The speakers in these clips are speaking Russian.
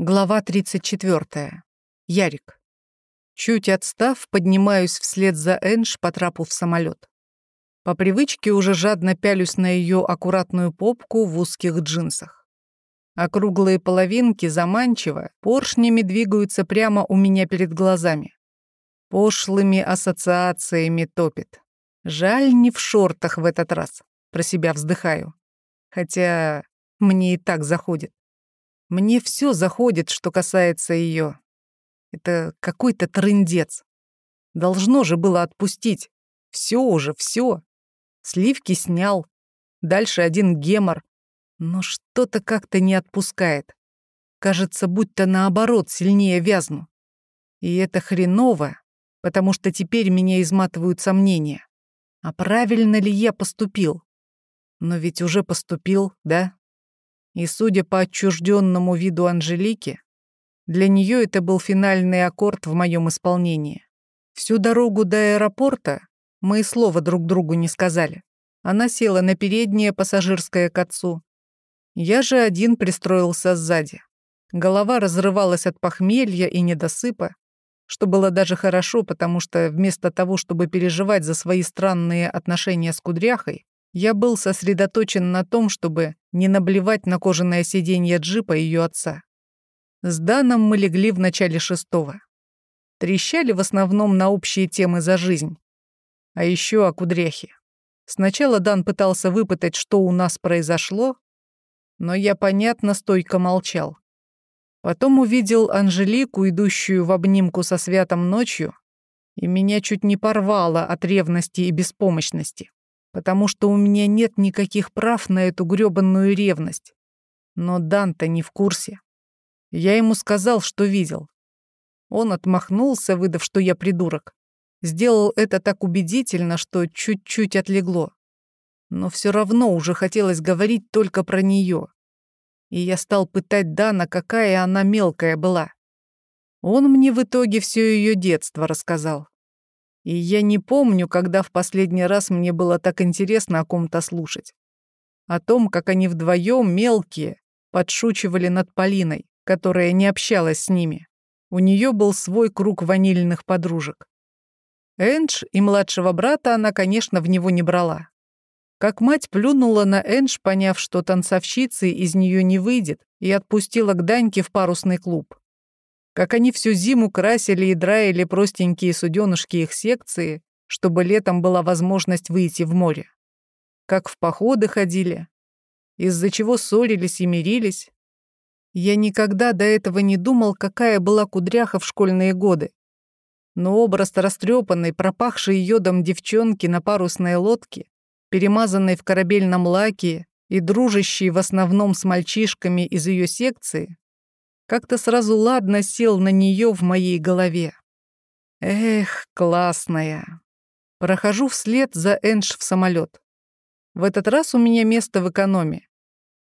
Глава 34. Ярик. Чуть отстав, поднимаюсь вслед за Энж по трапу в самолет. По привычке уже жадно пялюсь на ее аккуратную попку в узких джинсах. Округлые половинки заманчиво поршнями двигаются прямо у меня перед глазами. Пошлыми ассоциациями топит. Жаль, не в шортах в этот раз. Про себя вздыхаю. Хотя мне и так заходит. Мне все заходит, что касается ее. Это какой-то трындец. Должно же было отпустить. Все уже, все. Сливки снял. Дальше один гемор. Но что-то как-то не отпускает. Кажется, будто наоборот сильнее вязну. И это хреново, потому что теперь меня изматывают сомнения. А правильно ли я поступил? Но ведь уже поступил, да? И, судя по отчужденному виду Анжелики, для нее это был финальный аккорд в моем исполнении. Всю дорогу до аэропорта мы и слова друг другу не сказали. Она села на переднее пассажирское к отцу. Я же один пристроился сзади. Голова разрывалась от похмелья и недосыпа, что было даже хорошо, потому что вместо того, чтобы переживать за свои странные отношения с Кудряхой, я был сосредоточен на том, чтобы не наблевать на кожаное сиденье джипа ее отца. С Даном мы легли в начале шестого. Трещали в основном на общие темы за жизнь. А еще о кудряхе. Сначала Дан пытался выпытать, что у нас произошло, но я, понятно, стойко молчал. Потом увидел Анжелику, идущую в обнимку со святом ночью, и меня чуть не порвало от ревности и беспомощности потому что у меня нет никаких прав на эту грёбаную ревность. Но Данта не в курсе. Я ему сказал, что видел. Он отмахнулся, выдав, что я придурок. Сделал это так убедительно, что чуть-чуть отлегло. Но все равно уже хотелось говорить только про нее. И я стал пытать Дана, какая она мелкая была. Он мне в итоге все ее детство рассказал. И я не помню, когда в последний раз мне было так интересно о ком-то слушать. О том, как они вдвоем мелкие подшучивали над Полиной, которая не общалась с ними. У нее был свой круг ванильных подружек. Эндж и младшего брата она, конечно, в него не брала. Как мать плюнула на Эндж, поняв, что танцовщицы из нее не выйдет, и отпустила к Даньке в парусный клуб как они всю зиму красили и драили простенькие суденышки их секции, чтобы летом была возможность выйти в море. Как в походы ходили, из-за чего ссорились и мирились. Я никогда до этого не думал, какая была кудряха в школьные годы. Но образ растрепанной, пропахшей йодом девчонки на парусной лодке, перемазанной в корабельном лаке и дружащей в основном с мальчишками из ее секции, как-то сразу ладно сел на нее в моей голове. Эх, классная. Прохожу вслед за Эндж в самолет. В этот раз у меня место в экономе.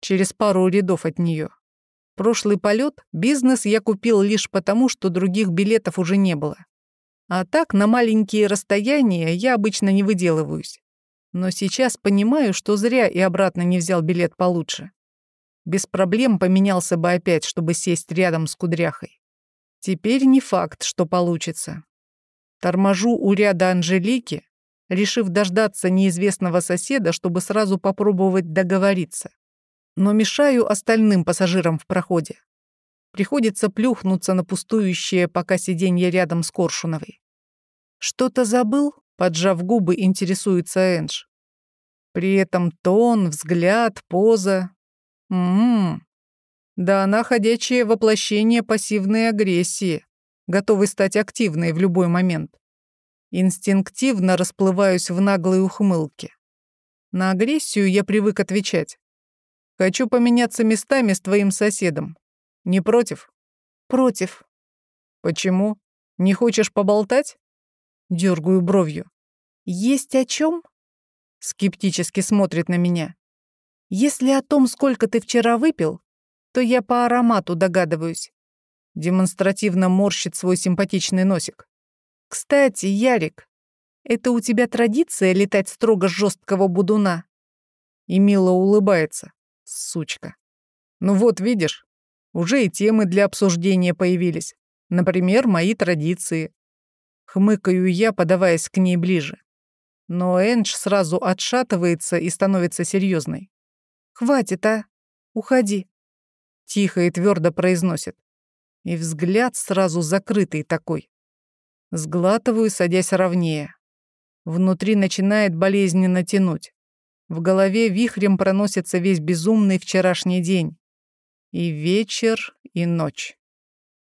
Через пару рядов от нее. Прошлый полет бизнес я купил лишь потому, что других билетов уже не было. А так, на маленькие расстояния я обычно не выделываюсь. Но сейчас понимаю, что зря и обратно не взял билет получше. Без проблем поменялся бы опять, чтобы сесть рядом с кудряхой. Теперь не факт, что получится. Торможу у ряда Анжелики, решив дождаться неизвестного соседа, чтобы сразу попробовать договориться. Но мешаю остальным пассажирам в проходе. Приходится плюхнуться на пустующее пока сиденье рядом с Коршуновой. «Что-то забыл?» — поджав губы, интересуется Эндж. При этом тон, взгляд, поза Ммм. Да она ходячее воплощение пассивной агрессии, готовой стать активной в любой момент. Инстинктивно расплываюсь в наглой ухмылке. На агрессию я привык отвечать. Хочу поменяться местами с твоим соседом. Не против? Против. Почему? Не хочешь поболтать? Дергаю бровью. Есть о чем? Скептически смотрит на меня. Если о том, сколько ты вчера выпил, то я по аромату догадываюсь. Демонстративно морщит свой симпатичный носик. Кстати, Ярик, это у тебя традиция летать строго с жесткого будуна? И мило улыбается. Сучка. Ну вот, видишь, Уже и темы для обсуждения появились. Например, мои традиции. Хмыкаю я, подаваясь к ней ближе. Но Эндж сразу отшатывается и становится серьезной. «Хватит, а? Уходи!» Тихо и твердо произносит. И взгляд сразу закрытый такой. Сглатываю, садясь ровнее. Внутри начинает болезненно тянуть. В голове вихрем проносится весь безумный вчерашний день. И вечер, и ночь.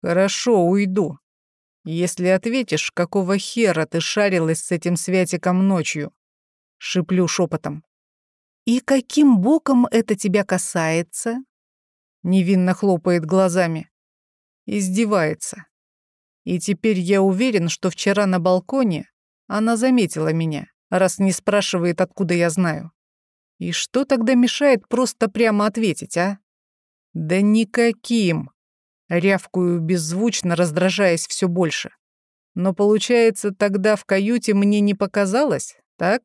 Хорошо, уйду. Если ответишь, какого хера ты шарилась с этим Святиком ночью? Шиплю шепотом. И каким боком это тебя касается? Невинно хлопает глазами. Издевается. И теперь я уверен, что вчера на балконе она заметила меня, раз не спрашивает, откуда я знаю. И что тогда мешает просто прямо ответить, а? Да никаким. Рявкую беззвучно, раздражаясь все больше. Но получается, тогда в каюте мне не показалось, так?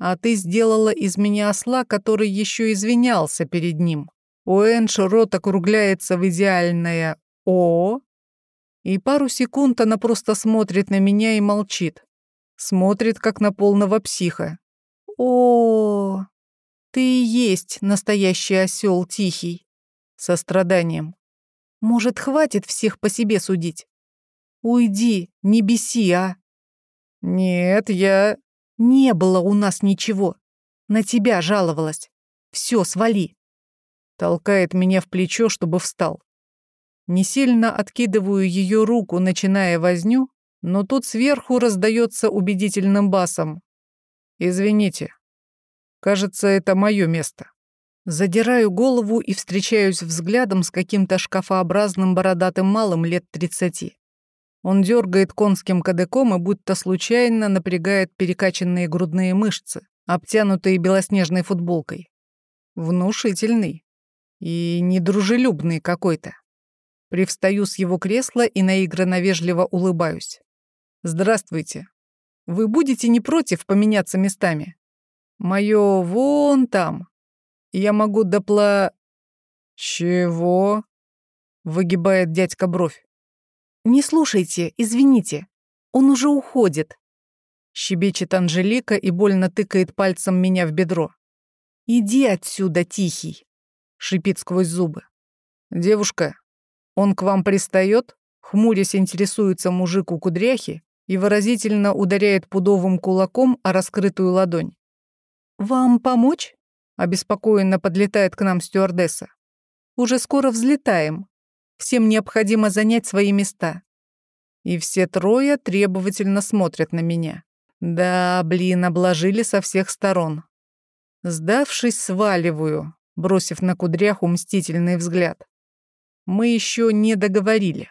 А ты сделала из меня осла, который еще извинялся перед ним. У Энш рот округляется в идеальное «О», и пару секунд она просто смотрит на меня и молчит. Смотрит, как на полного психа. «О, ты и есть настоящий осел тихий», со страданием. «Может, хватит всех по себе судить? Уйди, не беси, а?» «Нет, я...» «Не было у нас ничего. На тебя жаловалась. Все, свали». Толкает меня в плечо, чтобы встал. Не сильно откидываю ее руку, начиная возню, но тут сверху раздается убедительным басом. «Извините. Кажется, это мое место». Задираю голову и встречаюсь взглядом с каким-то шкафообразным бородатым малым лет тридцати. Он дергает конским кадыком и будто случайно напрягает перекачанные грудные мышцы, обтянутые белоснежной футболкой. Внушительный и недружелюбный какой-то. Привстаю с его кресла и наигранно вежливо улыбаюсь. «Здравствуйте. Вы будете не против поменяться местами? Моё вон там. Я могу допла...» «Чего?» — выгибает дядька бровь. «Не слушайте, извините. Он уже уходит», — щебечет Анжелика и больно тыкает пальцем меня в бедро. «Иди отсюда, тихий», — шипит сквозь зубы. «Девушка, он к вам пристает?» Хмурясь интересуется мужик у кудряхи и выразительно ударяет пудовым кулаком о раскрытую ладонь. «Вам помочь?» — обеспокоенно подлетает к нам стюардесса. «Уже скоро взлетаем. Всем необходимо занять свои места. И все трое требовательно смотрят на меня. Да, блин, обложили со всех сторон. Сдавшись, сваливаю, бросив на кудряху мстительный взгляд. Мы еще не договорили.